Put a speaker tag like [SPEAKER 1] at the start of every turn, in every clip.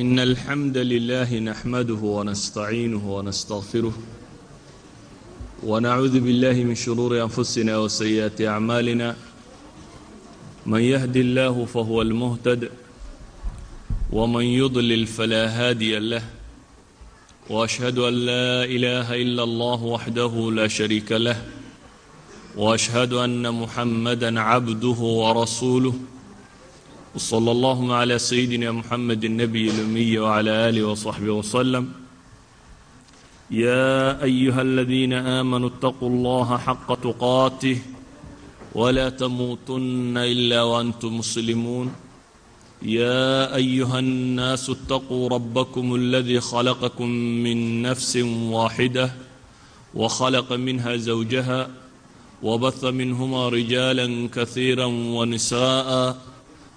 [SPEAKER 1] إن الحمد لله نحمده ونستعينه ونستغفره ونعوذ بالله من شرور أنفسنا وسيئات أعمالنا من يهدي الله فهو المهتد ومن يضلل فلا هادي له وأشهد أن لا إله إلا الله وحده لا شريك له وأشهد أن محمدا عبده ورسوله وصلى اللهم على سيدنا محمد النبي الأمي وعلى آله وصحبه وسلم يا أيها الذين آمنوا اتقوا الله حق تقاته ولا تموتن إلا وأنتم مسلمون يا أيها الناس اتقوا ربكم الذي خلقكم من نفس واحدة وخلق منها زوجها وبث منهما رجالا كثيرا ونساء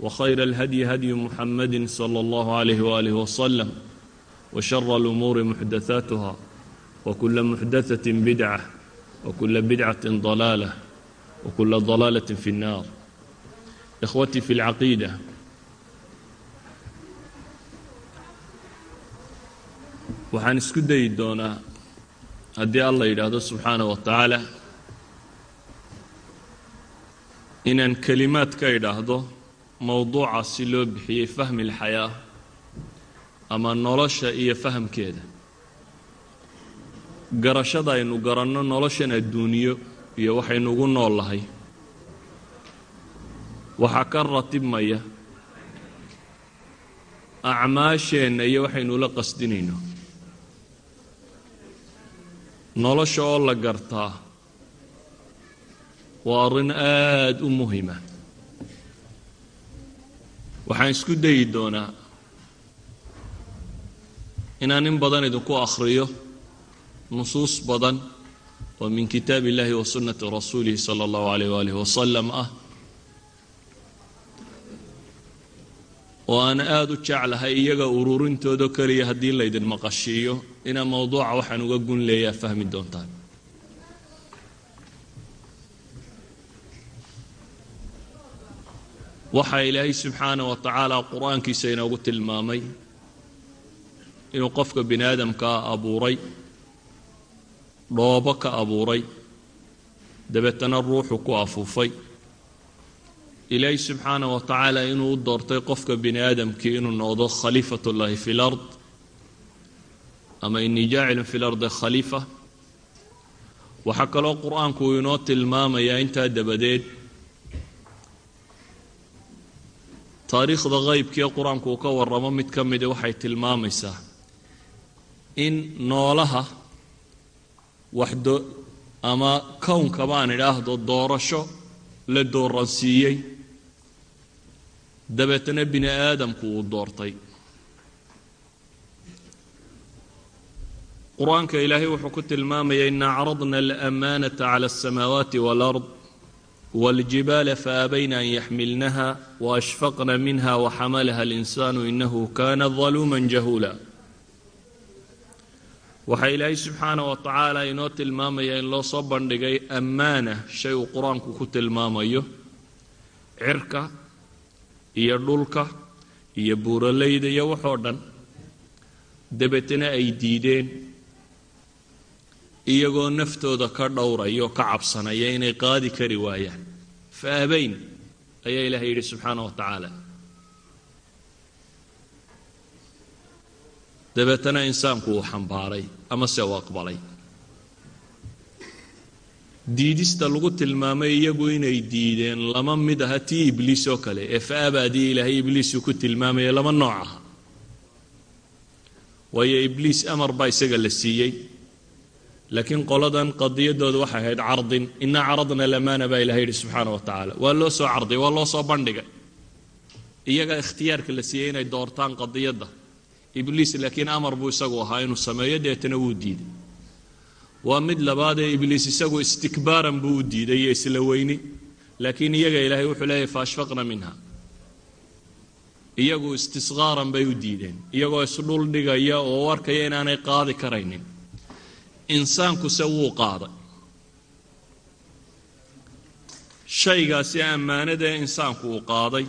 [SPEAKER 1] وخير الهدي هدي محمد صلى الله عليه وآله وسلم وشر الأمور محدثاتها وكل محدثة بدعة وكل بدعة ضلالة وكل ضلالة في النار إخوتي في العقيدة waxaan isku dayi doonaa haddii alla yidhaahdo subxaana wa tacaala inaan kelimaad ka idhaahdo mowduuca si loo bixiyey fahmi alxayaa ama nolosha iyo fahamkeeda. Garashada aynu garanno noloshan adduuniyo iyo waxaynu ugu nool lahay waxaa ka ratibmaya acmaasheenna iyo waxaynu ula qasdinayno. Nolosha oo la gartaa waa arrin aada u muhima waxaan isku dayi doonaa inaan in badan idinku akhriyo nusuus badan oo min kitaab illahi wa sunnati rasuulihi sala allahu alayh waalih wasalam ah oo aan aada u jeclahay iyaga ururintoodo keliya haddii laydin maqashiiyo. Inaa mowduuca waxaan uga gun leeyaa fahmi doontaan waxaa ilaahay subxaana wa tacaala qur'aankiisa inoogu tilmaamay inuu qofka bini aadamkaa abuuray dhoobo ka abuuray dabeetana ruuxu ku afuufay ilaahay subxaana wa tacaala inuu u doortay qofka bini aadamkii inuu noqdo khaliifat ullaahi fi lard ama inii jaacilun fi lardi khaliifa. Waxaa kaloo qur'aanku uu inoo tilmaamayaa intaa dabadeed taariikhda qeybkii qur'aanku uu ka warramo mid ka mida waxay tilmaamaysaa in noolaha waxdo ama kownka baan idhaahdo doorasho la dooransiiyey dabeetana bini aadamku uu doortay. Qur'aanka ilaahay wuxuu ku tilmaamaya ina acradna alamaanata cala alsamaawaati waalard wاljibaala faabayna an yaxmilnaha waashfaqna minha waxamalaha alinsaanu inahu kana daluuma jahuula waxaa ilaahay subxaana wa tacaala inoo tilmaamaya in loo soo bandhigay ammaana shay uu qur'aanku ku tilmaamayo. Cirka iyo dhulka iyo buuralayda iyo waxoo dhan. Dabeetana ay diideen iyagoo naftooda ka dhowraya oo ka cabsanaya inay qaadi kari waayaan. Fa abayn ayaa ilahay yidhi subxaana wa tacaala. Dabeetana insaanku uu xambaaray ama se uu aqbalay. Diidista lagu tilmaamay iyagu inay diideen lama mid aha tii ibliis oo kale ee fa abaadii ilaahay ibliisuu ku tilmaamaya lama nooc aha. Waayo ibliis amar baa isaga la siiyey laakiin qoladan qadiyadooda waxay ahayd cardin. Inaa caradna lamaana baa ilahay yidhi subxaana wa tacaala. Waa loo soo carday waa loo soo bandhigay. Iyaga ikhtiyaarka la siiyey inay doortaan qadiyadda. Ibliis laakiin amar buu isagu ahaa inuu sameeyo deetana wuu diiday. Waa mid labaadee ibliis isagu istikbaaran buu u diiday iyo isla weyni. Laakiin iyaga ilaahay wuxuu leeyahy faashfaqna minha. Iyagu istisqaaran bay u diideen. Iyagoo isdhul dhigaya oo u arkaya inaanay qaadi karaynin insaankuse wuu qaaday. Shaygaasi ammaanadae insaanku uu qaaday.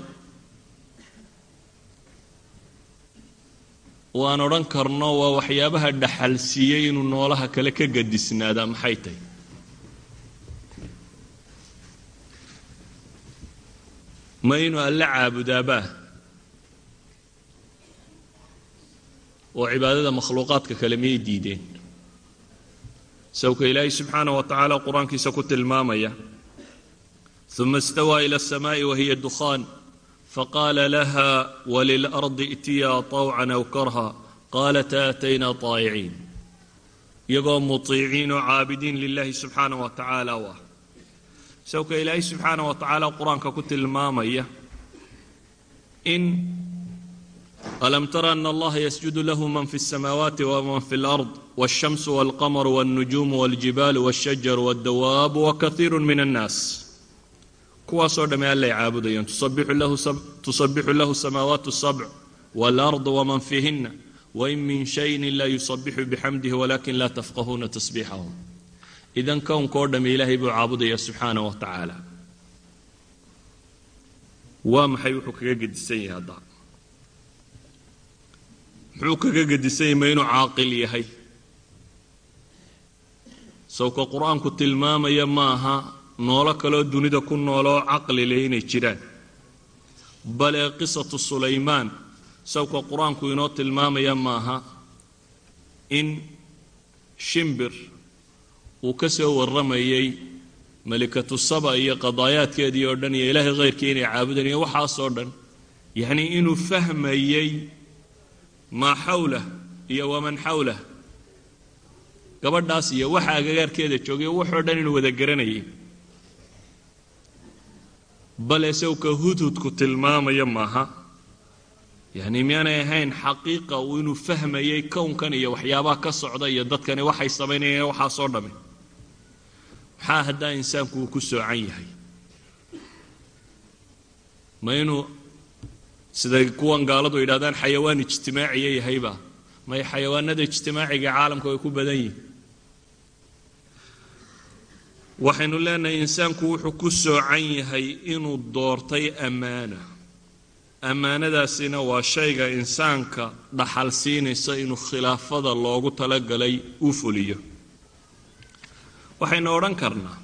[SPEAKER 1] Waan odhan karno waa waxyaabaha dhaxal siiyey inuu noolaha kale ka gadisnaadaa maxay tahy ma inuu alle caabudaabaa oo cibaadada makhluuqaadka kale miyay diideen sawka ilaahay subxaanah wa tacaala qur-aankiisa ku tilmaamaya uma istawaa ila aلsamaaءi wahiya dukhaan faqaala laha walilardi itiyaa طawcan aw karha qaalat aataynaa طaa'iciin iyagoo muطiiciin oo caabidiin lilahi subxaanah wa tacaala u ah sawka ilaahay subxaanah wa tacaala qur-aanka ku tilmaamaya in alam tara ana allaha yasjudu lahu man fi الsamaawaati wman fi اlأrض wالshamsu wاlqamru wالnujuumu wاljibaalu wالshajaru wاddawaabu wakaiiru min الnaas kuwaasoo dhamme allay caabudayaan tusabixu lahu samaawaat الsabc wاlأrض wman fiihina wain min shayin ila yusabixu bixamdihi walakin la tafqahuuna tasbiixahum idan kownkao dhamme ilaahay buu caabudaya subxaanah wa tacaala waa maxay wuxuu kaga gedisan yahay hadda muxuu kaga gedisan ma inuu caaqil yahay? Sawka qur'aanku tilmaamaya maaha noolo kaloo dunida ku nooloo caqli leh inay jiraan. Bale qisatu sulaymaan sawka qur'aanku inoo tilmaamaya maaha in shimbir uu ka soo warramayay malikatu saba iyo qadaayaadkeedii oo dhan iyo ilaahay khayrkii inay caabudanayen waxaasoo dhan. Yacnii inuu fahmayey maa xawlah iyo waman xawlah gabadhaas iyo waxa agagaarkeeda joogay waxoo dhan inuu wada garanayay. Bale sawka hudhudku tilmaamaya maaha. Yacnii miyaanay ahayn xaqiiqa uu inuu fahmayey kownkan iyo waxyaabaha ka socda iyo dadkani waxay samaynayeen waxaasoo dhamme maxaa haddaa insaanku uu ku soocan yahay? Ma inuu siday kuwan gaaladu yidhahdaan xayawaan ijtimaaciya yahayba may xayawaanada ijtimaaciga caalamka way ku badan yihiin waxaynu leenahay insaanku wuxuu ku soocan yahay inuu doortay ammaana. Ammaanadaasina waa shayga insaanka dhaxal siinaysa inuu khilaafada loogu talagalay u fuliyo. Waxaynu odhan karnaa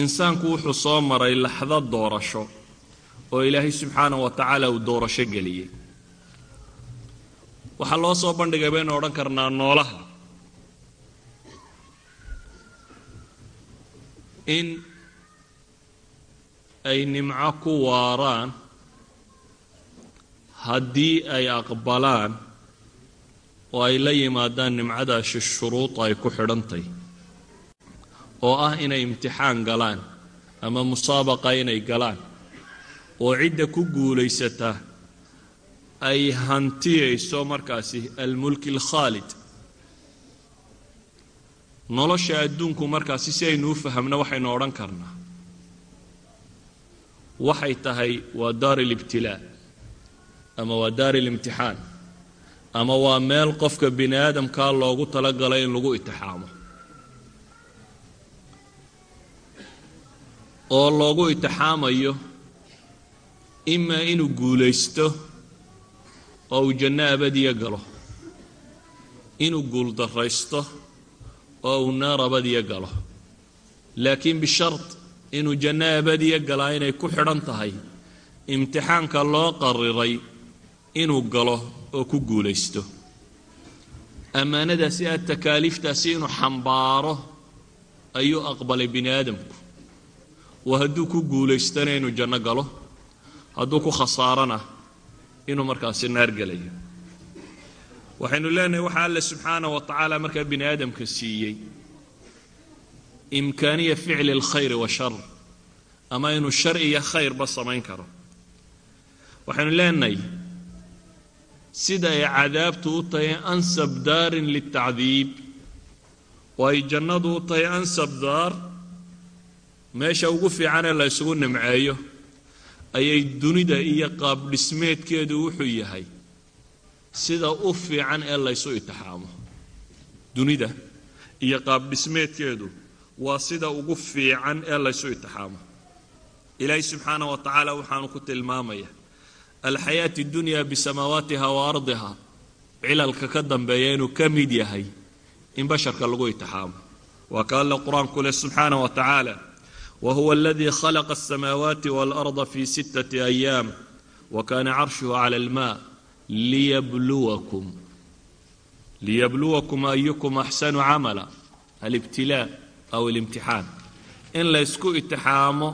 [SPEAKER 1] insaanku wuxuu soo maray laxdo doorasho oo ilaahay subxaanah wa tacaala uu doorasho geliyey. Waxaa loo soo bandhigay baynu odhan karnaa noolaha. In ay nimco ku waaraan haddii ay aqbalaan oo ay la yimaadaan nimcadaasi shuruud ay ku xidhantay oo ah inay imtixaan galaan ama musaabaqa inay galaan oo cidda ku guulaysata ay hantiyayso markaasi almulki alkhaalid. Nolosha adduunku markaasi si aynu u fahamno waxaynu odhan karnaa. Waxay tahay waa daar alibtilaa ama waa daar alimtixaan ama waa meel qofka bini aadamkaa loogu talagalay in lagu itixaamo. Oo loogu itixaamayo imaa inuu guulaysto oo uu janno abadiya galo. Inuu guuldarraysto oo uu naar abadiya galo. Laakiin bishart inuu janno abadiya galaa inay ku xidhan tahay imtixaanka loo qariray inuu galo oo ku guulaysto. Ammaanadaasi aad takaaliiftaasi inuu xambaaro ayuu aqbalay bini aadamku. Waa hadduu ku guulaystana inuu janno galo hadduu ku khasaarana inuu markaasi naar gelayo. Waxaynu leenahay waxaa alle subxaanah wa tacaala markaa bini aadamka siiyey. Imkaaniya ficli alkhayri washar ama inuu shar iyo khayrba samayn karo. Waxaynu leenahay sida ay cadaabtu u tahay ansab daarin litacdiib oo ay jannadu u tahay ansab daar meesha ugu fiicanee la ysugu nimceeyo ayay dunida iyo qaab dhismeedkeedu wuxuu yahay sida u fiican ee laysu itixaamo. Dunida iyo qaab dhismeedkeedu waa sida ugu fiican ee laysu itixaamo. Ilaahay subxaanah wa tacaala waxaanu ku tilmaamaya alxayaati dunya bisamaawaatiha wa ardiha cilalka ka dambeeya inuu ka mid yahay in basharka lagu itixaamo. Waa ka alle qur'aanku leh subxaanah wa tacaala wahuwa aladii khalaqa asamaawaati waalarda fi sittati ayaam wa kana carshuhu cala almaa liyabluwakum liyabluwakum ayukum axsanu camala alibtilaa aw alimtixaan in laysku itixaamo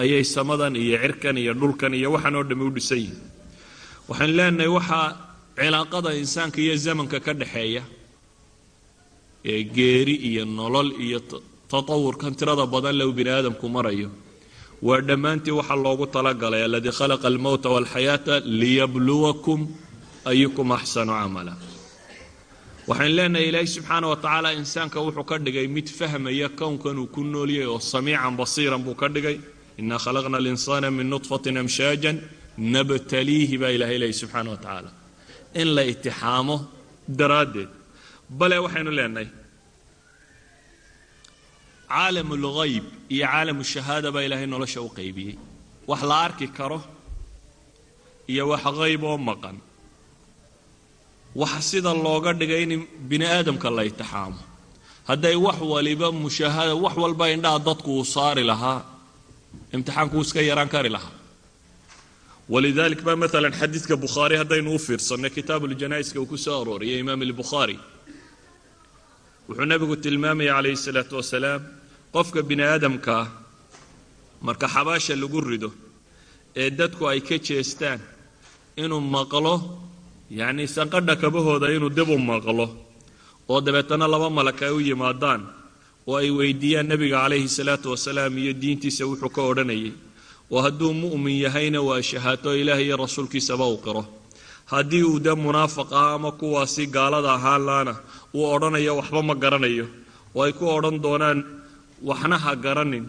[SPEAKER 1] ayay samadan iyo cirkan iyo dhulkan iyo waxaan oo dhami u dhisan yihiin waxaan leenahay waxaa cilaaqada insaanka iyo zamanka ka dhaxeeya ee geeri iyo nolol iyo tatawurkan tirada badan le bini aadamku marayo. Waa dhammaantii waxaa loogu talagalay aladii khalaqa almowta walxayaata liyabluwakum ayukum axsanu camala. Waxaan leenahay ilaahay subxaana wa tacaala insaanka wuxuu ka dhigay mid fahmaya kownkan uu ku noolyahay oo samiican basiiran buu ka dhigay. Ina khalaqna alinsaana min nudfatin amshaajan nabtaliihi baa ilahay leeyay subxaana wa tacaala. In la itixaamo daraaddeed. Bale waxaynu leenahay caalam ulghayb iyo caalam shahaada baa ilaahay nolosha u qaybiyey. Wax la arki karo iyo wax qayb oo maqan. Waxa sida looga dhigay in bini aadamka la itixaamo hadday wax waliba mushaahada wax walba indhaha dadku uu saari lahaa imtixaanku uu iska yaraan kari lahaa. Walidalik ba maalan xadiidka bukhaari haddaynu u fiirsanay kitaabuljanaaiska uu ku soo arooriyay imaam albukhaari wuxuu nebigu tilmaamaya calayhi salaatu wasalaam qofka bini aadamkaa marka xabaasha lagu rido ee dadku ay ka jeestaan inuu maqlo yacnii sanqadha kabahooda inuu dib u maqlo oo dabeetana laba malak ay u yimaadaan oo ay weydiiyaan nebiga calayhi salaatu wasalaam iyo diintiisa wuxuu ka odhanayay oo hadduu mu'min yahayna waa shahaato ilaah iyo rasuulkiisaba u qiro haddii uu de munaafiq ah ama kuwaasi gaalada ahaan laana uu odhanayo waxba ma garanayo. Oo ay ku odhan doonaan waxna ha garanin.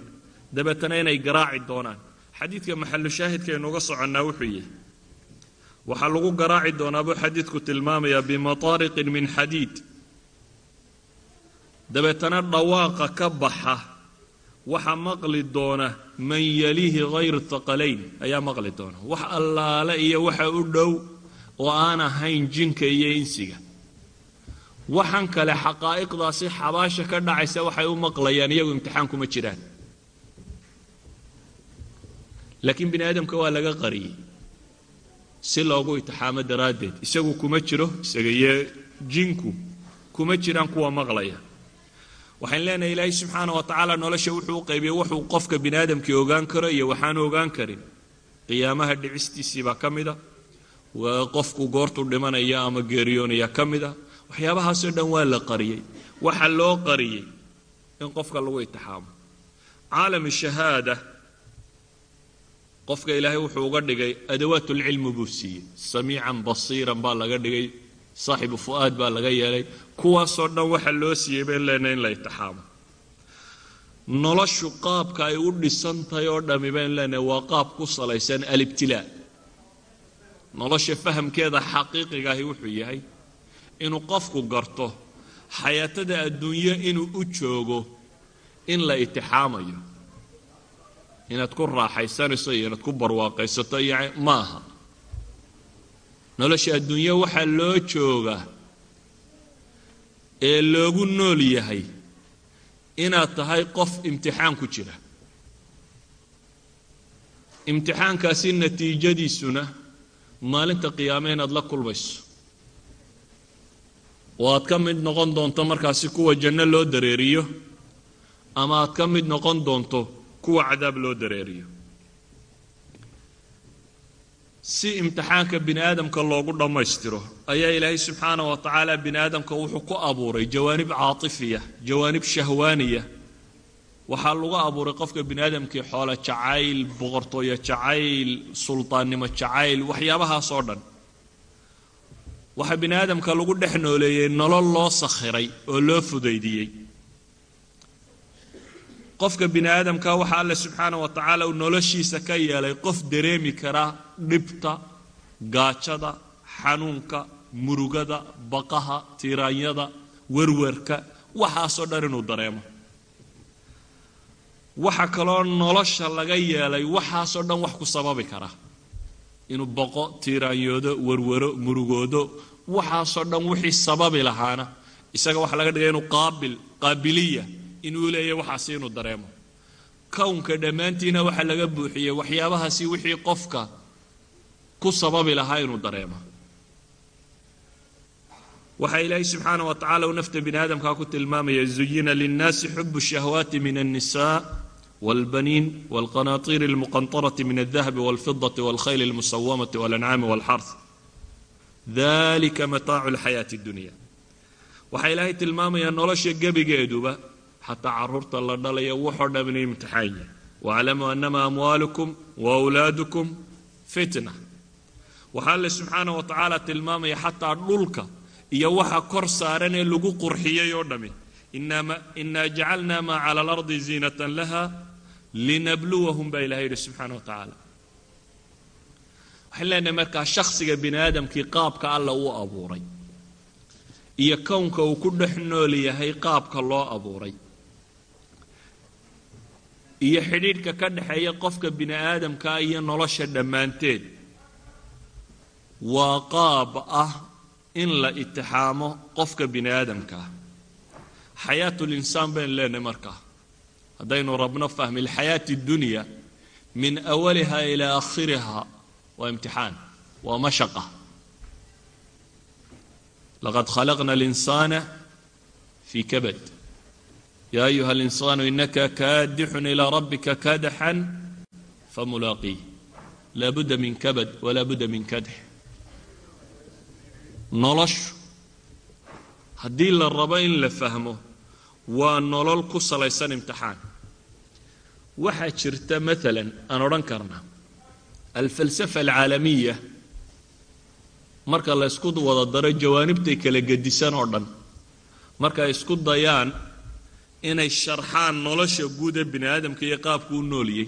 [SPEAKER 1] Dabeetana inay garaaci doonaan. Xadiidka maxalu shaahidkaaynuga soconnaa wuxuu yihi waxaa lagu garaaci doonaa buu xadiidku tilmaamayaa bimataariqin min xadiid. Dabeetana dhawaaqa ka baxa waxa maqli doona man yalihi hayr haqalayn ayaa maqli doona. Wax allaale iyo waxa u dhow oo aan ahayn jinka iyo insiga. Waxaan kale xaqaa'iqdaasi xabaasha ka dhacaysa waxay u maqlayaan iyagu imtixaan kuma jiraan. Laakiin bini aadamka waa laga qariyey. Si loogu itixaamo daraaddeed isagu kuma jiro isaga iyo jinku kuma jiraan kuwa maqlaya. Waxaan leenahay ilaahay subxaana wa tacaala nolosha wuxuu u qaybiyey wuxuu qofka bini aadamkii ogaan karo iyo waxaanu ogaan karin. Qiyaamaha dhicistiisii baa ka mida qofku goortuu dhimanaya ama geeriyoonaya ka mida waxyaabahaasoo dhan waa la qariyey. Waxa loo qariyey in qofka lagu itixaamo. Caalam shahaada qofka ilaahay wuxuu uga dhigay adawaatulcilmi buu siiyey. Samiican basiiran baa laga dhigay saaxibu fu'aad baa laga yeelay. Kuwaasoo dhan waxa loo siiyey bayn leenahay in la itixaamo. Noloshu qaabka ay u dhisan tahay oo dhammi bayn leenahay waa qaab ku salaysan alibtilaa nolosha fahamkeeda xaqiiqigaahi wuxuu yahay inuu qofku garto xayaatada adduunyo inuu u joogo in la itixaamayo. Inaad ku raaxaysanayso iyo inaad ku barwaaqaysato iyo ma aha. Nolosha adduunyo waxaa loo joogaa ee loogu nool yahay inaad tahay qof imtixaan ku jira. Imtixaankaasi natiijadiisuna maalinta qiyaame inaad la kulmayso. Oo aad ka mid noqon doonto markaasi kuwa janno loo dareeriyo ama aad ka mid noqon doonto kuwa cadaab loo dareeriyo. Si imtixaanka bini aadamka loogu dhammaystiro ayaa ilaahay subxaana wa tacaala bini aadamka wuxuu ku abuuray jawaanib caatifiya jawaanib shahwaaniya waxaa lagu abuuray qofka bini aadamkii xoolo jacayl boqortooyo jacayl suldaannimo jacayl waxyaabahaas oo dhan. Waxaa bini aadamka lagu dhex nooleeyey nolol loo sakhiray oo loo fudaydiyey. Qofka bini aadamka waxa alle subxaana wa tacaala uu noloshiisa ka yeelay qof dareemi kara dhibta gaajada xanuunka murugada baqaha tiiraanyada werwerka waxaasoo dhan inuu dareemo waxa kaloo nolosha laga yeelay waxaasoo dhan wax ku sababi kara. Inuu boqo tiiraanyoodo werwero murugoodo waxaasoo dhan wixii sababi lahaana. Isaga waxaa laga dhigay inuu qaabil qaabiliya inuu leeyahy waxaasi inuu dareemo. Kownka dhammaantiina waxaa laga buuxiyey waxyaabahaasi wixii qofka ku sababi lahaa inuu dareemo. Waxaa ilaahay subxaana wa tacala uu nafta bini aadamkaa ku tilmaamaya zuyina linnaasi xubu shahwaati min الnisa والبنين والقناطير المقنطرة من الذهب والفضة والخيل المسومة والأنعام والحرث ذلك متاع الحياة الدنيا waxaa ilaahay tilmaamayaa nolosha gebigeeduba xataa caruurta la dhalaya wuxoo dhamina imtixaanya waaclamuu annama amwaalukum waawlaadukum fitna waxaa alle subxaana wa tacaala tilmaamaya xataa dhulka iyo waxa kor saaran ee lagu qurxiyey oo dhami inaa jacalna maa cala alardi ziinatan laha linabluwahum baa ilahay yidhi subxaana wa tacaala. Waxaan leenahay markaa shakhsiga bini aadamkii qaabka alla uu abuuray iyo kownka uu ku dhex nool yahay qaabka loo abuuray iyo xidhiidhka ka dhexeeya qofka bini aadamkaa iyo nolosha dhammaanteed waa qaab ah in la itixaamo qofka bini aadamkaa xayaatu linsaan baynu leenahay markaa haddaynu rabno fahmi lxayaati اdunya min awaliha ilaa aakhiriha waa imtixaan waa mashaqa laqad khalaqna اlinsaana fii kabad ya ayuha اlinsaanu inaka kaadixun ilaa rabbika kadaxan famulaaqiih laa budda min kabad walaa budda min kadx noloshu haddii la rabo in la fahmo waa nolol ku salaysan imtixaan waxaa jirta maalan aan odhan karnaa alfalsafa alcaalamiya marka la ysku wada daro jawaanibtay kala gedisan oo dhan. Marka ay isku dayaan inay sharxaan nolosha guud ee bini aadamka iyo qaabku u nooliyey.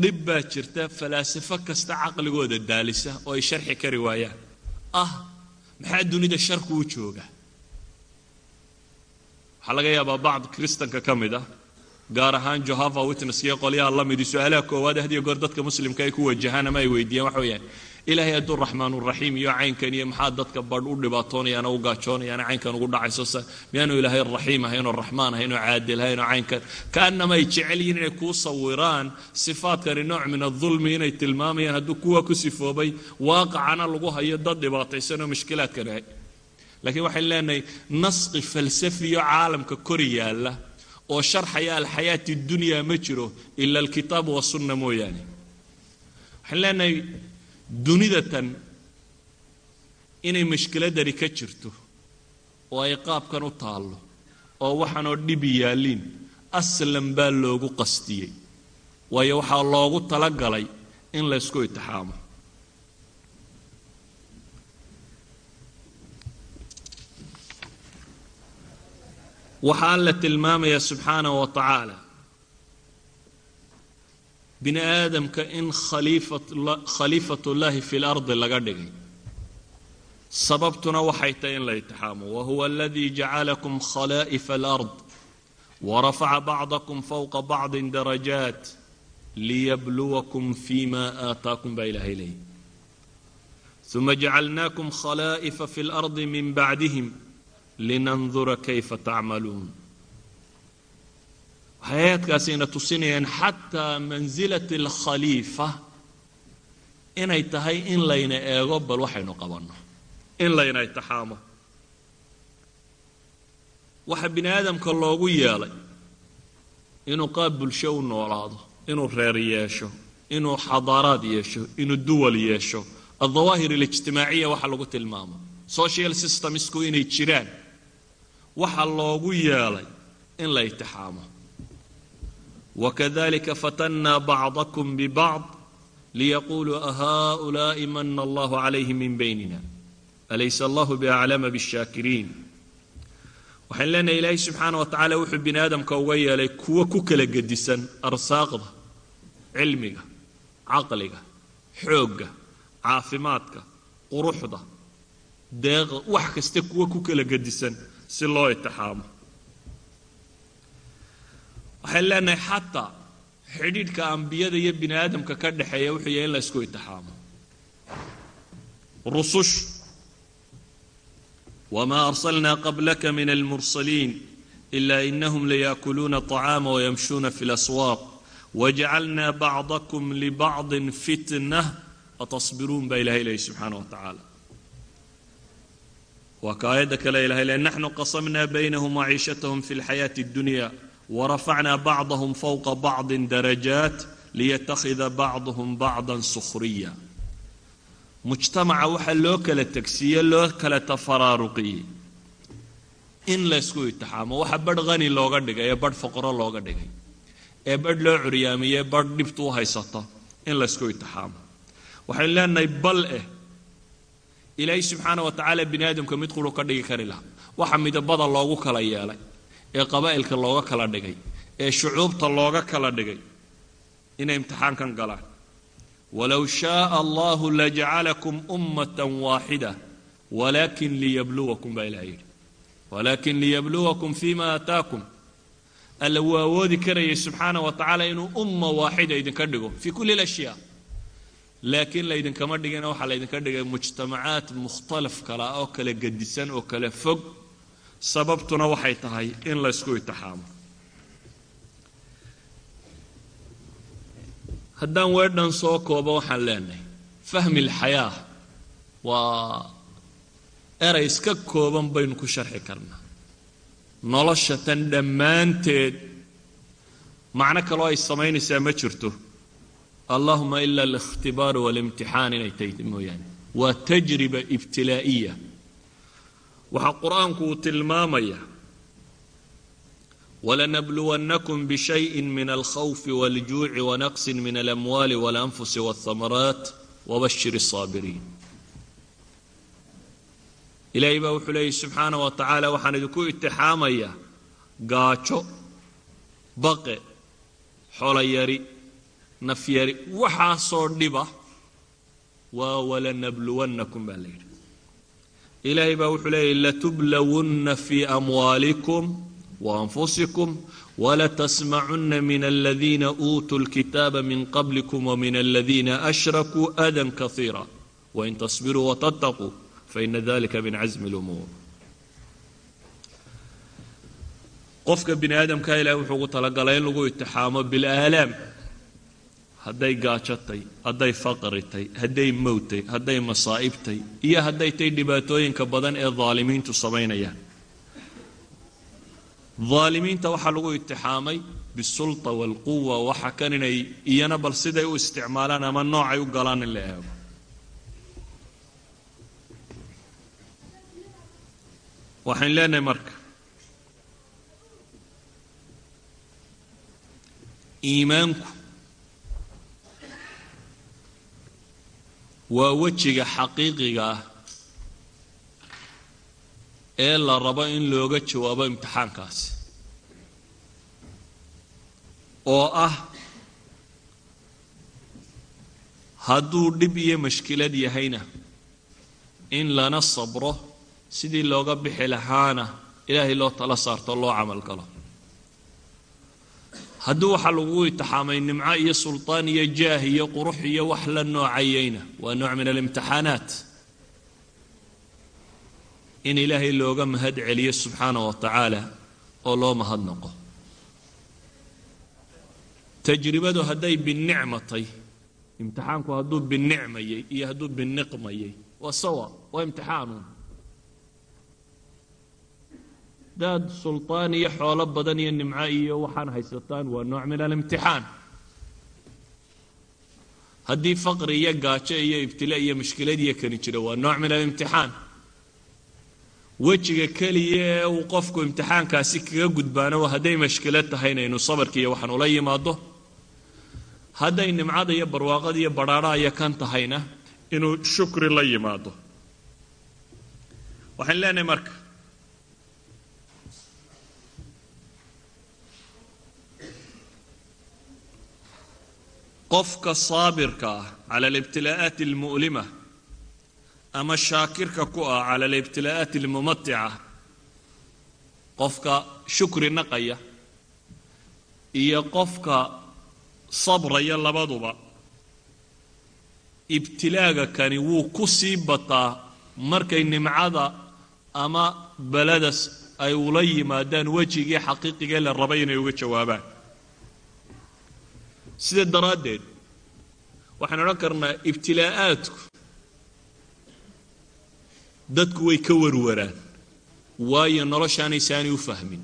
[SPEAKER 1] Dhib baa jirta falaasafo kasta caqligooda daalisa oo ay sharxi kari waayaan. Ah maxaa dunida sharku u jooga? Waxaa laga yaabaa bacd kristanka ka mid ah gaar ahaan johava witness iyo qolyaha la su'aalaha koowaad hadiyo goor dadka muslimka ay ku wajahaan ama ay weydiiyaan waxa weeyaan ilaahay hadduu raxmaanuraxiim iyo caynkan iyo maxaa dadka badh u dhibaatoonayaan oo u gaajoonayaan caynkan ugu dhacayso miyaanu ilaahay raxiim ahayn raxmaan ahayn caadil ahayn caynkan kaanama ay jecel yihiin inay kuu sawiraan sifaadkani nooc min adulmi inay tilmaamayaan hadduu kuwa ku sifoobay waaqacana lagu hayo dad dhibaataysan oo mushkilaadkan ahay. Laakiin waxayn leenahay nasqi falsafiyo caalamka kor yaalla oo sharxaya alxayaati dunya ma jiro ila alkitaab wasunna mooyaane. Waxaan leenahay dunidatan inay mashkiladani ka jirto oo ay qaabkan u taallo oo waxaanoo dhibi yaalliin aslan baa loogu qastiyey. Waayo waxaa loogu talagalay in laysku itixaamo waxa alla tilmaamaya subxaanah wa tacaala. Bini aadamka in khaliifatullaahi fi lardi laga dhigay. Sababtuna waxay tahay in la itixaamo wa huwa aladii jacalakum khalaa'ifa alard warafaca bacdakum fowqa bacdin darajaat liyabluwakum fi ma aataakum baa ilaahay leeyay. Uma jacalnaakum khalaa'ifa fi lardi min bacdihim linandura kayfa tacmaluun waxay aayadkaasina tusinayaan xataa mansilati alkhaliifa inay tahay in layna eego bal waxaynu qabanno. In layna itixaamo waxa bini aadamka loogu yeelay inuu qaab bulsho u noolaado inuu reer yeesho inuu xadaaraad yeesho inuu duwal yeesho aldawaahir alijtimaaciya waxa lagu tilmaamo. Social systemsku inay jiraan waxa loogu yeelay in la itixaamo wakadalika fatannaa bacdakum bibacd liyaquluu ahaa'ulaa'i mana allahu calayhim min baynina. Alaysa allahu biaclama bishaakiriin waxaan leenahay ilaahay subxaana wa tacaala wuxuu bini aadamka uga yeelay kuwo ku kala gedisan arsaaqda cilmiga caqliga xoogga caafimaadka quruxda deeqa wax kasta kuwo ku kala gedisan si loo itixaamo waxaan leenahay xataa xidhiidhka ambiyada iyo bini aadamka ka dhexeeya wuxuu yahay in la ysku itixaamo rusush wma arslna qablaka min almursaliin ila inahum layaakuluuna طacaama wayamshuuna fi اlaswaaq wajacalna bacdakum libacdi fitnah atasbiruun baa ilahay leeyay subxaana wa tacaala waa ka aayadda kale ilahay le naxnu qasamna baynahum maciishatahum fi اlxayaati اddunya warafacna bacdahum fowqa bacdi darajaat liyattakhida bacduhum bacda sukhriya. Mujtamaca waxaa loo kala tegsiiye loo kala tafaraaruqiyey in laysku itixaamo waxa badh qani looga dhigay ee badh foqoro looga dhigay. Ee badh loo curyaamiyey badh dhibtu u haysato in laysku itixaamo. Waxaynu leenahay bal eh ilaahay subxaana wa tacaala bini aadamka mid quru ka dhigi kari lahaa. Waxa midabada loogu kala yeelay ee qabaa'ilka looga kala dhigay ee shucuubta looga kala dhigay inay imtixaankan galaan. Walow shaaa allahu lajacalakum ummatan waaxida walaakin liyabluwakum baa ilaha yidhi. Walaakin liyabluwakum fima aataakum alla wuu awoodi karayay subxaana wa tacaala inuu umma waaxida idinka dhigo fii kulli lashyaa laakiin laydinkama dhigina waxaa laydinka dhigay mujtamacaat mukhtalaf kala oo kala gedisan oo kala fog. Sababtuna waxay tahay in laysku itixaamo. Haddaan weedhan soo koobo waxaan leenahay fahmi alxayaa waa eray iska kooban baynu ku sharxi karnaa. Nolosha tan dhammaanteed macno kaloo ay samaynaysaa ma jirto allahuma ila alihtibaaru walimtixaan inay tahay mooyaane. Waa tajriba ibtilaa'iya. Waxaa qur'aanku uu tilmaamaya walanabluwannakum bishayin min alkhawfi waljuuci wanaqsin min alamwaali walanfusi walhamaraat wabashir اsaabiriin ilaahay baa wuxuu leeyay subxaana wa tacaala waxaan idinku itixaamayaa gaajo baqe xolayari nafyari waxaasoo dhiba waa walanabluwannakum baa la yidhi. Ilaahay baa wuxuu leeyahy latublawunna fii amwaalikum waanfusikum walatasmacunna min aladiina uutuu lkitaaba min qablikum wamin aladiina ashrakuu adan kaiira wain tasbiruu watataquu faina dalika min casmi lumuur qofka bini aadamka ilahay wuxuu ugu talagalay in lagu itixaamo bilaalaam hadday gaajotay hadday faqritay hadday mowtay hadday masaa'ibtay iyo hadday tay dhibaatooyinka badan ee daalimiintu samaynayaan. Daalimiinta waxaa lagu itixaamay bisulta waalquwa waxa kan inay iyana bal siday u isticmaalaan ama noocay u galaan in la eego. Waxaynu leenahay marka iimaanku waa wejiga xaqiiqiga ah ee la rabo in looga jawaabo imtixaankaasi oo ah hadduu dhib iyo mashkilad yahayna in lana sabro sidii looga bixi lahaana ilaahay loo tala saarto loo camal galo haddii waxaa lagu itixaamay nimco iyo sultaan iyo jaah iyo qurux iyo wax la noocayeyna waa nooc min alimtixaanaat. In ilaahay looga mahad celiyo subxaana wa tacaala oo loo mahadnaqo tajribadu hadday binicmatay imtixaanku hadduu binicmayey iyo hadduu biniqmayey waa sawa waa imtixaanuun daad sultaan iyo xoolo badan iyo nimco iyo waxaan haysataan waa nooc min alimtixaan. Haddii faqri iyo gaajo iyo ibtila iyo mushkilad iyo kani jiro waa nooc min alimtixaan. Wejiga keliya ee uu qofku imtixaankaasi kaga gudbaano waa hadday mashkilad tahayna inuu sabarka iyo waxaan ula yimaado hadday nimcada iyo barwaaqada iyo badhaadhaha iyo kan tahayna inuu shukri la yimaado. Waxaan leenahay marka qofka saabirka ah cala alibtilaa'aati almu'lima ama shaakirka ku ah cala alibtilaa'aati almumatica qofka shukri naqaya iyo qofka sabraya labaduba ibtilaaga kani wuu ku sii bataa markay nimcada ama beladas ay ula yimaadaan wejigii xaqiiqigee la rabay inay uga jawaabaan sida daraaddeed waxaan odhan karnaa ibtilaa'aadku dadku way ka warwaraan waayo noloshaanay saani u fahmin.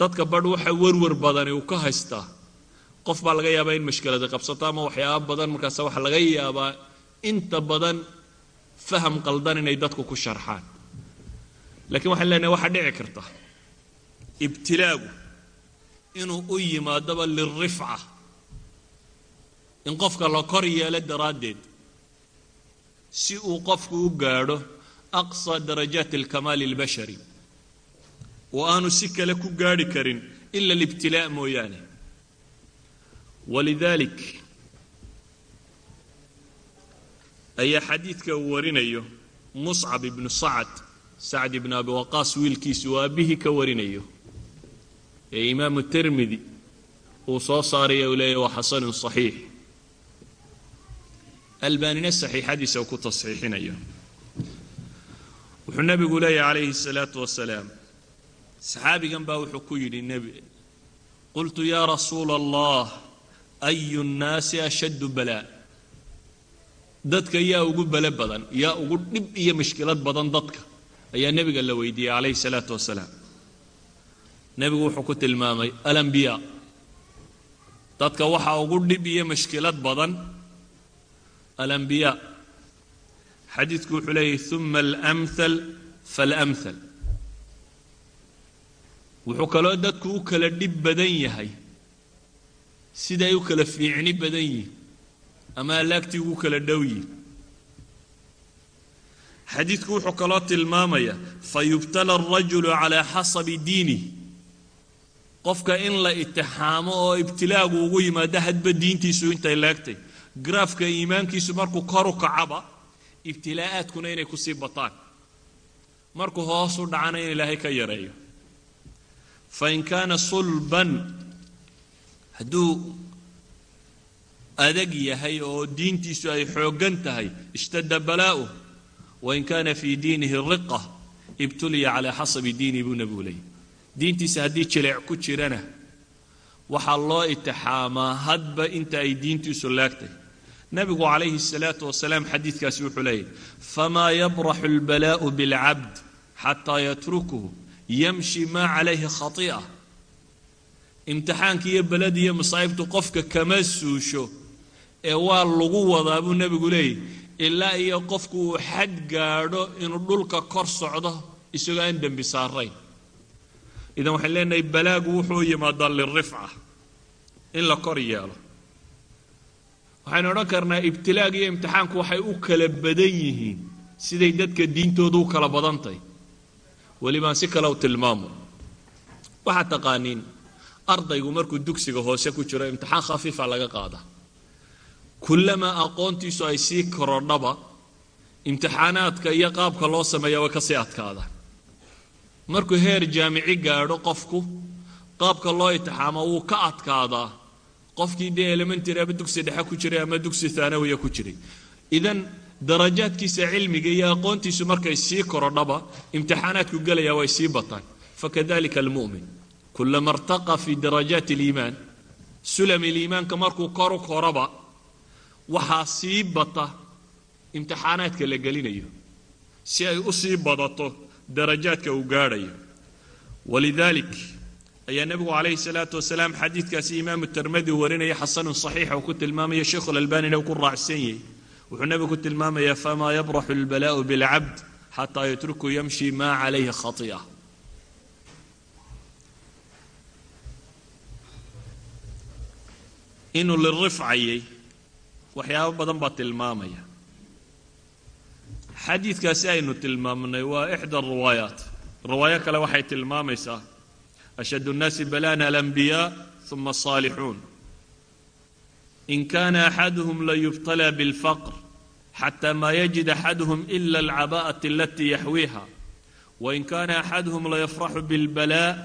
[SPEAKER 1] Dadka badh waxa warwar badani uu ka haystaa. Qof baa laga yaabaa in mashkilada qabsato ama waxyaaba badan markaase waxaa laga yaabaa inta badan faham qaldan inay dadku ku sharxaan. Lakiin waxaan leenahay waxaa dhici karta. Ibtilaagu inuu u yimaadoba lilrifca in qofka la kor yeelo daraaddeed si uu qofku u gaadho aqsa darajaati alkamaali albashari oo aanu si kale ku gaadhi karin ila alibtilaa' mooyaane. Walidalik ayaa xadiidka uu warinayo muscab ibnu sacad sacd ibnu abi waqaas wiilkiisu uu aabbihii ka warinayo ee imaamu tirmidi uu soo saaraya uu leeyahy waa xasanun saxiix albaanina saxiixadiisa uu ku tasxiixinayo wuxuu nebigu leeyahy calayhi الsalaatu wasalaam saxaabigan baa wuxuu ku yidhi nebi qultu yaa rasuula allah ayu nnaasi ashaddu balaa dadka yaa ugu bale badan yaa ugu dhib iyo mashkilad badan dadka ayaa nebiga la weydiiyey calayhi الsalaatu wasalaam nebigu wuxuu ku tilmaamay alambiyaa dadka waxaa ugu dhib iyo mashkilad badan alambiyaa xadiidku wuxuu leeyahy uma alamhal faalamhal wuxuu kaloo dadku u kala dhib badan yahay siday u kala fiicni badan yihiin ama allaagtii ugu kala dhow yihiin xadiidku wuxuu kaloo tilmaamaya fayubtala alrajulu calaa xasabi diinih qofka in la itixaamo oo ibtilaagu ugu yimaado hadba diintiisu intay leegtay. Garaafka iimaankiisu markuu kor u kacaba ibtilaa'aadkuna inay ku sii bataan. Markuu hoos u dhacana in ilaahay ka yareeyo. Fain kaana sulban hadduu adag yahay oo diintiisu ay xooggan tahay ishtadda balaa'uh wain kaana fii diinihi riqa ibtuliya calaa xasabi diinihi buu nebigu leeyay diintiisa haddii jileec ku jirana waxaa loo itixaamaa hadba inta ay diintiisu laagtay nebigu calayhi الsalaatu wasalaam xadiidkaasi wuxuu leeyahy famaa yabraxu اlbalaa'u biاlcabd xataa yatrukuhu yamshi maa calayhi khati'a imtixaanka iyo beled iyo masaa'ibtu qofka kama suusho ee waa lagu wadaa buu nebigu leeyahy ilaa iyo qofku uu xad gaadho inuu dhulka kor socdo isagoo aan dembi saarayn idan waxaan leenahay balaagu wuxuu yimaadaa lirifca in la kor yeelo. Waxaynu odhan karnaa ibtilaaga iyo imtixaanku waxay u kala badan yihiin siday dadka diintoodu u kala badan tahay. Welibaan si kale u tilmaamo waxaad taqaaniin ardaygu markuu dugsiga hoose ku jiro imtixaan khafiifa laga qaadaa kullamaa aqoontiisu ay sii korodhaba imtixaanaadka iyo qaabka loo sameeya way ka sii adkaadaan markuu heer jaamici gaadho qofku qaabka loo itixaamo wuu ka adkaadaa. Qofkii dee elementary ama dugsi dhexe ku jiray ama dugsi thaanawiya ku jiray. Idan darajaadkiisa cilmiga iyo aqoontiisu markay sii korodhaba imtixaanaadku gelaya way sii bataan. Fakadalika almu'min. Kulama irtaqa fi darajaati aliimaan. Sulami liimaanka markuu koru koraba waxaa sii bata imtixaanaadka la gelinayo. Si ay u sii badato darajaadka uu gaadhayo. Walidaalik ayaa nebigu calayhi salaatu wasalaam xadiidkaasi imaamu tirmidi warinaya xasanun saxiixa uu ku tilmaamaya sheikhu lalbanina uu ku raacsan yahay wuxuu nebigu ku tilmaamayaa famaa yabraxu albalaa'u bilcabd xataa yatruku yamshi maa calayhi khati'a inuu lirifcayay waxyaabo badan baa tilmaamaya xadiidkaasi aynu tilmaamnay waa ixda riwaayaat riwaayo kale waxay tilmaamaysaa ashad الnaasi balana alanbiyaa ثuma الصaalixuun in kana axaduhm layubtalى bاlfaqr xatى ma yajid axaduhm ila اlcabaءaة alati yaxwiiha wain kana axaduhm layafraxu bاlbalaa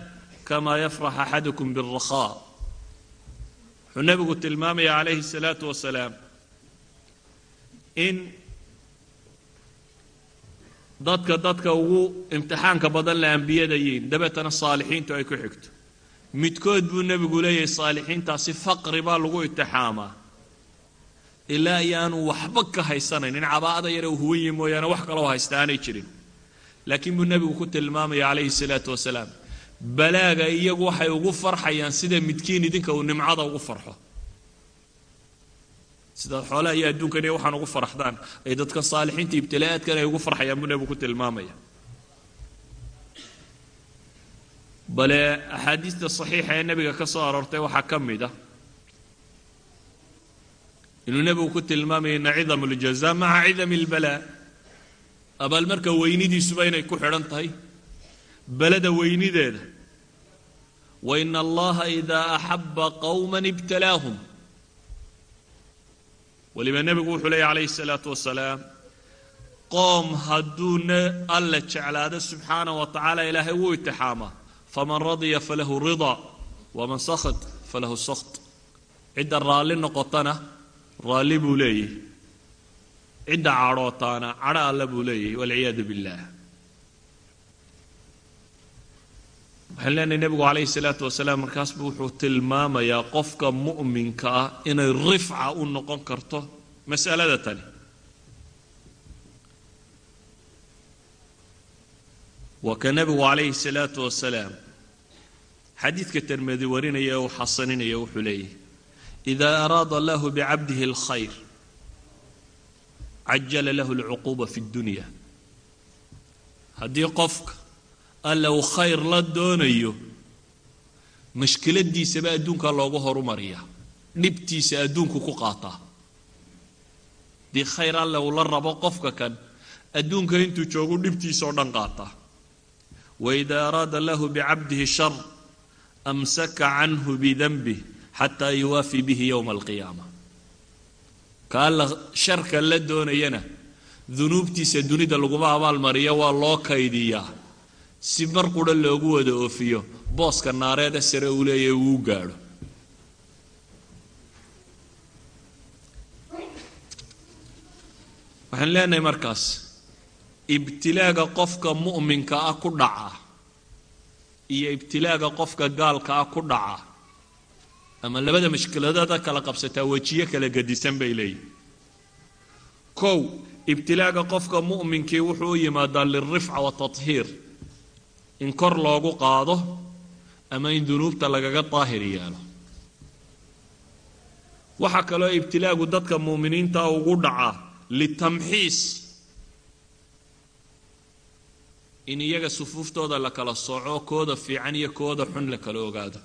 [SPEAKER 1] kama yafrax axadukum bالrakhaa wuxuu nebigu tilmaamaya calayhi الsalaaةu wasalaam in dadka dadka ugu imtixaanka badan la ambiyada yihiin. Dabeetana saalixiintu ay ku xigto. Midkood buu nebigu leeyahay saalixiintaasi faqri baa lagu imtixaamaa. Ilaa ayaanu waxba ka haysanaynin cabaa'ada yare u huwan yihi mooyaane wax kaloo haysta aanay jirin. Laakiin buu nebigu ku tilmaamaya calayhi salaatu wasalaam balaaga iyagu waxay ugu farxayaan sida midkiin idinka uu nimcada ugu farxo sidaad xoolaha iyo adduunkan iyo waxaan ugu faraxdaan. Ay dadka saalixiinta ibtilaa'aadkan ay ugu farxayaan buu nebigu ku tilmaamaya. Bale axaadiista saxiixa ee nebiga ka soo aroortay waxaa ka mid ah. Inuu nebigu ku tilmaamaya ina cidam اljaza maca cidami اlbalaa abaalmarka weynidiisuba inay ku xidhan tahay. Beleda weynideeda. Waina allaha ida axaba qowma ibtalaahum weliba nebigu wuxuu leeya calayhi salaatu wasalaam qoom hadduu ne alle jeclaado subxaana wa tacaala ilaahay wuu itixaamaa faman radiya falahu ridaa waman sakhad falahu sakt cidda raalli noqotana raalli buu leeyahy cidda cadhootaana cadho alle buu leeyahy walciyaadu biاllah waxaan leenahay nebigu calayhi salaatu wasalaam markaasbu wuxuu tilmaamayaa qofka mu'minka ah inay rifca u noqon karto mas'alada tani waa ka nebigu calayhi salaatu wasalaam xadiidka termedi warinaya ee uu xasaninaya wuxuu leeyahy ida araada allahu bicabdihi اlkhayr cajala lahu اlcuquuba fi اddunya haddii qofka alla uu khayr la doonayo. Mashkiladiisaba adduunka loogu horumariyaa. Dhibtiisa adduunku ku qaataa. Haddii khayr alle uu la rabo qofka kan adduunka intuu joogu dhibtiisa oo dhan qaataa. Waida araada lahu bicabdihi shar amsaka canhu bidanbih xataa yuwaafi bihi yowma alqiyaama. Ka alla sharka la doonayana dunuubtiisa dunida laguma abaalmariyo waa loo kaydiyaa si mar qura loogu wada oofiyo booska naareeda sare uu leeyahy uu gaadho. Waxaan leenahay markaas ibtilaaga qofka mu'minka ah ku dhaca iyo ibtilaaga qofka gaalka ah ku dhaca ama labada mashkiladada kala qabsataa wejiyo kala gadisan bay leeyihiin kow ibtilaaga qofka mu'minkii wuxuu u yimaadaa lilrifca watathiir in kor loogu qaado ama in dunuubta lagaga daahir yeelo. Waxaa kaloo ibtilaagu dadka muuminiinta ugu dhacaa litamxiis. In iyaga sufuuftooda la kala sooco kooda fiican iyo kooda xun la kala ogaado.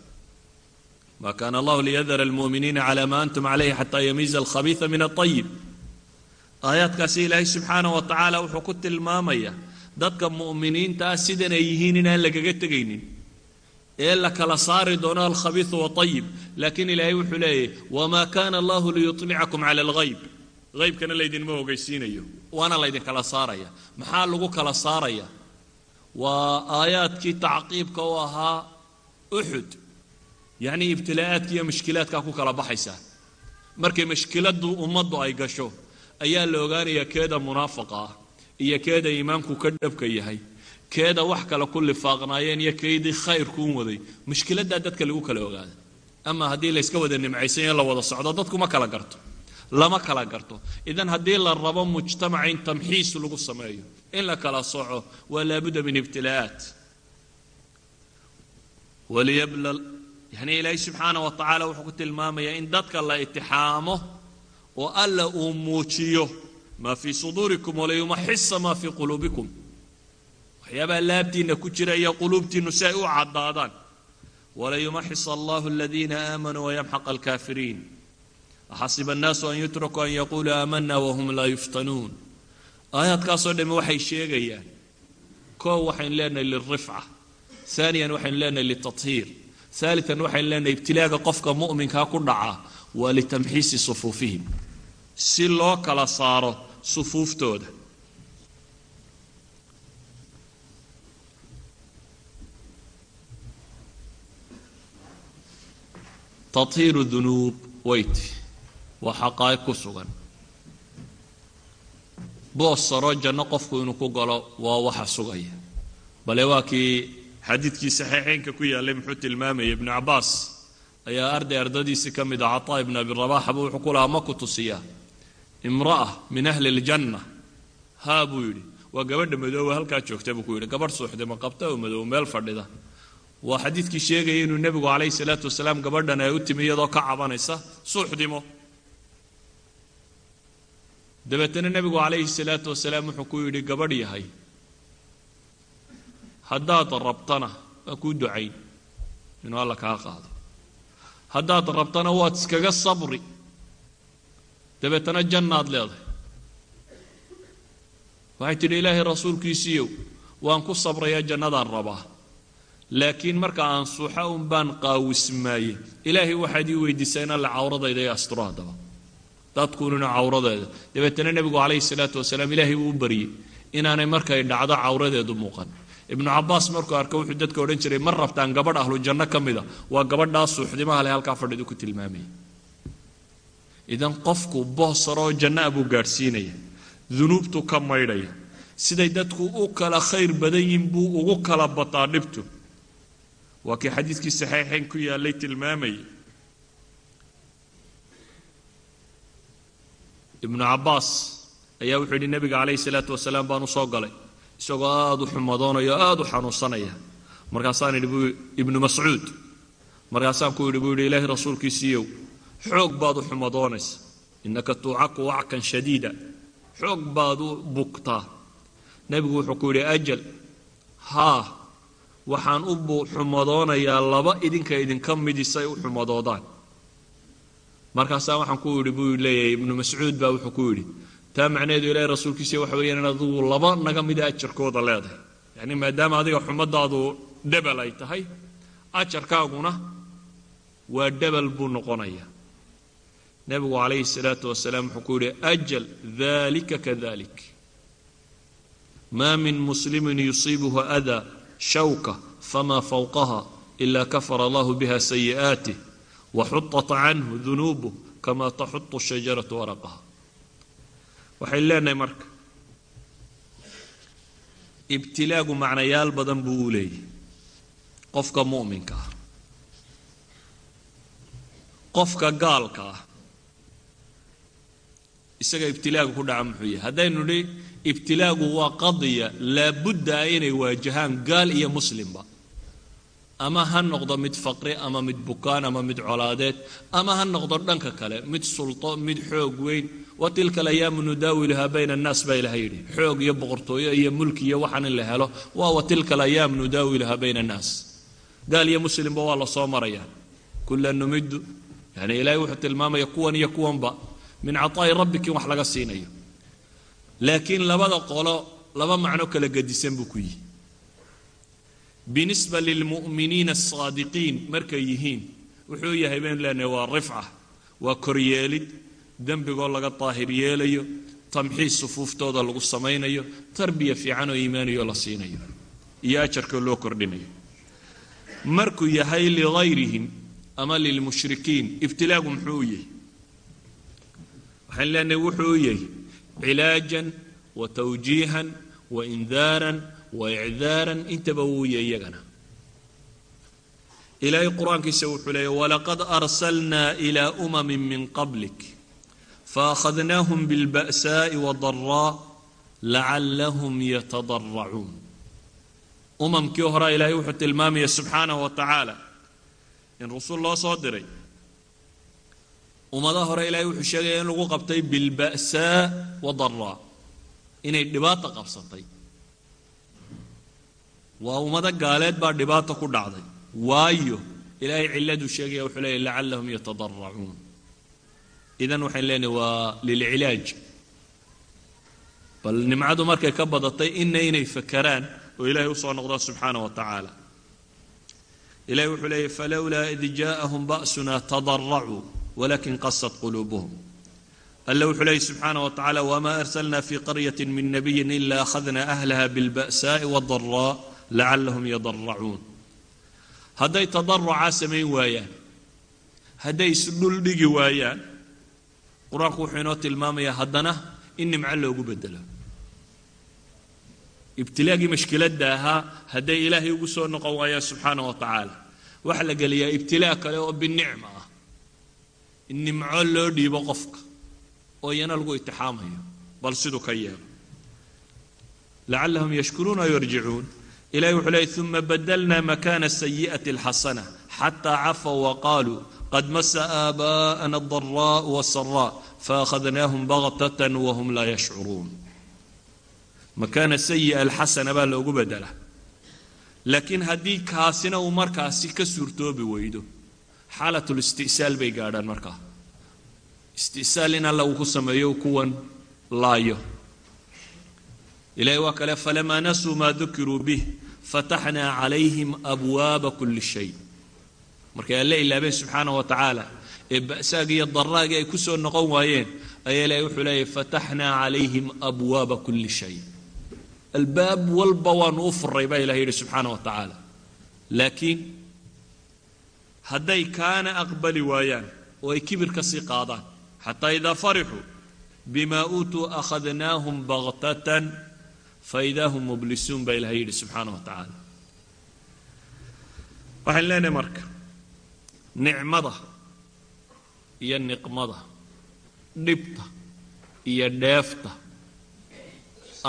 [SPEAKER 1] Ma kaana allahu liyadara almu'miniina cala ma antum calayhi xataa yamiiza alkhabiisa min aطayib aayaadkaasi ilaahay subxaanah wa tacaala wuxuu ku tilmaamaya dadka mu'miniinta ah sidan ay yihiin inaan lagaga tegaynin. Ee la kala saari doono alkhabiisu waطayib laakiin ilaahay wuxuu leeyahy wamaa kana allahu liyuطlicakum cala alghayb. Haybkana laydinma ogeysiinayo. Waana laydinkala saaraya. Maxaa lagu kala saaraya? Waa aayaadkii tacqiibka u ahaa uxud yacnii ibtilaa'aadka iyo mushkilaadkaa ku kala baxaysaa markay mashkiladdu ummaddu ay gasho ayaa la ogaanayaa keeda munaafaqa ah iyo keeda iimaanku ka dhabka yahay keeda wax kale ku lifaaqnaayeen iyo keydii khayrkuun waday mushkiladdaa dadka lagu kala ogaada. Ama haddii layska wada nimcaysan in la wada socdo dadku ma kala garto lama kala garto. Idan haddii la rabo mujtamaca in tamxiis lagu sameeyo in la kala soco waa laabudda min ibtilaa'aat. Yani ilaahay subxaana wa tacaala wuxuu ku tilmaamayaa in dadka la itixaamo oo alla uu muujiyo maa fii suduurikum walayumaxisa maa fii quluubikum waxyaabaha laabtiinna ku jira iyo quluubtiinnu si ay u caddaadaan. Walayumaxis allahu aladiina aamanuu wayamxaq alkaafiriin. Axasiba annaasu an yutrakuu an yaquuluu aamana wahum laa yuftanuun. Aayaadkaasoo dhamme waxay sheegayaan koo waxaynu leenahay lilrifca haaniyan waxaynu leenahay litathiir haalitan waxaynu leenahay ibtilaaga qofka mu'minkaa ku dhaca waa litamxiisi sufuufihim. Si loo kala saaro sufuuftooda tathiiru dunuub weyti waa xaqaa'ig ku sugan. Boos saroo janno qofku inuu ku galo waa waxa sugaya. Bale waa kii xadiidkii saxiixeynka ku yaallay muxuu tilmaamayay ibnu cabbaas ayaa arday ardadiisii ka mid ah cataa ibnu abi rabaxaba wuxuu ku lahaa ma ku tusiyaa imra'a min ahli ljanna haa buu yidhi. Waa gabadha madooba halkaa joogta buu ku yidhi. Gabadh suuxdima qabta oo madooba meel fadhida. Waa xadiidkii sheegaya inuu nebigu calayhi salaatu wasalaam gabadhan ay u timi iyadoo ka cabanaysa. Suuxdimo dabeetana nebigu calayhi salaatu wasalaam wuxuu ku yidhi gabadh yahay. Haddaad rabtana waa kuu ducayn. Inuu alla kaa qaado. Haddaad rabtana waad iskaga sabri dabeetana jannaad leedahay. Waxay tidhi ilaahay rasuulkiisiiyow waan ku sabrayaa jannadaan rabaa. Laakiin marka aan suuxa un baan qaawismaaye ilaahay waxaad ii weydiisaa alla cawradayda i asturo haddaba dadkunina cawradeeda. Dabeetana nebigu calayhi salaatu wasalaam ilaahay buu u baryey. Inaanay markay dhacdo cawradeedu muuqan. Ibnu cabaas markuu arko wuxuu dadka odhan jiray ma rabtaan gabadh ahlu janno ka mida waa gabadhaa suuxdimaha leh halkaa fadhidu ku tilmaamaya idan qofku boosaroo janna a buu gaadhsiinaya dunuubtu ka maydhaya siday dadku u kala khayr badan yihiin buu ugu kala bataa dhibtu. Waa kii xadiidkii saxiixayn ku yaallay tilmaamayay ibnu cabaas ayaa wuxuu yidhi nebiga calayhi salaatu wasalaam baan u soo galay. Isagoo aada u xumadoonaya o aada u xanuunsanaya. Markaasaan idhi ibnu mascuud. Markaasaan ku yidhi buu yidhi ilaahay rasuulkiisiiyow xoog baad u xumadoonaysa. Innaka tuucaku wackan shadiida. Xoog baad u bugtaa. Nebigu wuxuu ku yidhi ajal haa waxaan u xumadoonayaa laba idinka idinka midisay u xumadoodaan. Markaasaa waxaan ku yidhi buu leeyahay ibnu mascuud baa wuxuu ku yidhi taa macnaheedu ilaahay rasuulkiisa waxa weeyaan adigu laba naga mida ajarkooda leedahay. Yacni maadaama adiga xumadaadu dhebel ay tahay ajarkaaguna waa dhebel buu noqonayaa nebigu calayhi salaatu wasalaam wuxuu ku yidhi ajal dalika kadalik maa min muslimin yusiibuhu adaa shawka famaa fawqaha ila kafara allahu biha sayi'aatih waxuطat canhu dunuubuh kama taxutu shajaratu waraqaha. Waxay leenahay marka ibtilaagu macnayaal badan buu u leeyahy qofka mu'minka ah qofka gaalka ah isaga ibtilaagu ku dhaca muxuu yahay. Haddaynu nidhi ibtilaagu waa qadiya laabudda ah inay waajahaan gaal iyo muslimba. Ama ha noqdo mid faqri ama mid bukaan ama mid colaadeed ama ha noqdo dhanka kale mid sulto mid xoog weyn. Wa tilka alayaamu nudaawiluhaa bayna annaas baa ilaha yidhi. Xoog iyo boqortooyo iyo mulki iyo waxaan in la helo. Waa wa tilka alayaam nudaawiluhaa bayna annaas. Gaal iyo muslimba waa la soo marayaa kulan numiddu yani ilaahay wuxuu tilmaamaya kuwan iyo kuwanba min cataa'i rabbikin wax laga siinayo. Laakiin labada qolo laba macno kala gedisan buu ku yihi binisba lilmu'miniina asaadiqiin markay yihiin wuxuu yahay baynu leenahay waa rifca waa koryeelid dembigoo laga daahir yeelayo tamxiis sufuuftooda lagu samaynayo tarbiya fiican oo iimaaniyoo la siinayo iyo ajarkoo loo kordhinayo. Markuu yahay ligayrihim ama lilmushrikiin ibtilaagu muxuu u yahay waxaan leenahay wuxuu u yahay cilaajan wa tawjiihan wa indaaran wa icdaaran intaba wuu yahay iyagana. Ilaahay qur'aankiisa wuxuu leeyahy walaqad arsalnaa ilaa umamin min qablik faakhadnaahum bilba'saa'i wadaraa lacallahum yatadaracuun umamkii horaa ilaahay wuxuu tilmaamaya subxaanahu wa tacaala in rusul loo soo diray ummadaha hore ilaahay wuxuu sheegaya in lagu qabtay bilba'saa wadaraa inay dhibaata qabsatay. Waa ummado gaaleed baa dhibaata ku dhacday. Waayo ilaahay cilladuu sheegaya wuxuu leeyahy lacallahum yatadaracuun idan waxayn leenahay waa lilcilaaj bal nimcadu markay ka badatay ina inay fakeraan oo ilaahay u soo noqdo subxaana wa tacaala. Ilahi wuxuu leeyay falowlaa id jaaءahum ba'suna tadaracuu walakin qasat quluubuhum alle wuxuu leeyi subxaana wa tacaala wamaa arsalna fii qaryatin min nabiyin ila akhadna ahlaha bilba'saa'i wadaraa lacallahum yadaracuun hadday tadarucaa samayn waayaan hadday isu dhuldhigi waayaan qur'aanku wuxuu inoo tilmaamayaa haddana in nimco loogu bedelo ibtilaagii mashkiladda ahaa hadday ilaahay ugu soo noqon waayaan subxaana wa tacaala la geliyaa ibtilaa kale oo binicma nimco loo dhiibo qofka oo iyana lagu itixaamayo bal siduu ka yeelo. Lacalahum yashkuruuna yarjicuun. Ilahi wuxuu leeyay uma badalna makana sayi'ati alxasana xataa cafaw waqaaluu qad masa aabaa'ana adaraa'u wasaraa faakhadnaahum bagtatan wahum laa yashcuruun. Makaana sayi'a alxasana baa loogu bedela laakiin haddii kaasina uu markaasi ka suurtoobi weydo xaalatlisti'saal bay gaadhaan markaa isti'saal in alla uu ku sameeyo kuwan laayo. Ilahay waa kale falamaa nasuu maa dukiruu bih fataxnaa calayhim abwaaba kuli shay. Markay alle ilaabeen subxaana wa tacaala ee ba'saagii iyo daraagii ay ku soo noqon waayeen ayaa ilahay wuxuu leeyahy fataxnaa calayhim abwaaba kuli shay. Albaab walba waanu u furay baa ilahay yidhi subxaana wa tacaala. Laakiin hadday kaana aqbali waayaan oo ay kibir ka sii qaadaan xataa idaa farixuu bima uutuu akhadnaahum baktatan faidaa hum mublisuun baa ilahay yidhi subxaana wa tacaala. Waxaan leenahay marka nicmada iyo niqmada dhibta iyo dheefta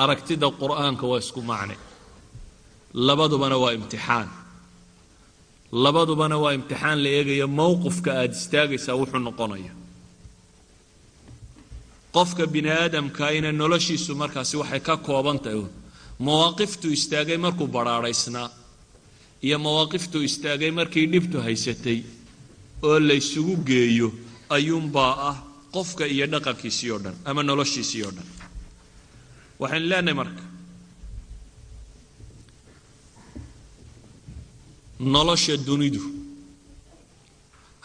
[SPEAKER 1] aragtida qur'aanka waa isku macne labadubana waa imtixaan labadubana waa imtixaan la eegayo mowqifka aada istaagaysaa wuxuu noqonaya. Qofka bini aadamkaina noloshiisu markaasi waxay ka kooban tahay. Un mawaaqiftuu istaagay markuu badhaadhaysnaa iyo mawaaqiftuu istaagay markii dhibtu haysatay oo laysugu geeyo ayuunbaa ah qofka iyo dhaqankiisii oo dhan ama noloshiisii oo dhan. Waxaynu leenahay marka nolosha dunidu.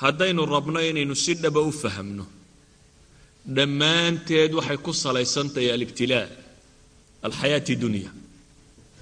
[SPEAKER 1] Haddaynu rabno inaynu si dhaba u fahamno dhammaanteed waxay ku salaysan tahay alibtilaa alxayaati dunya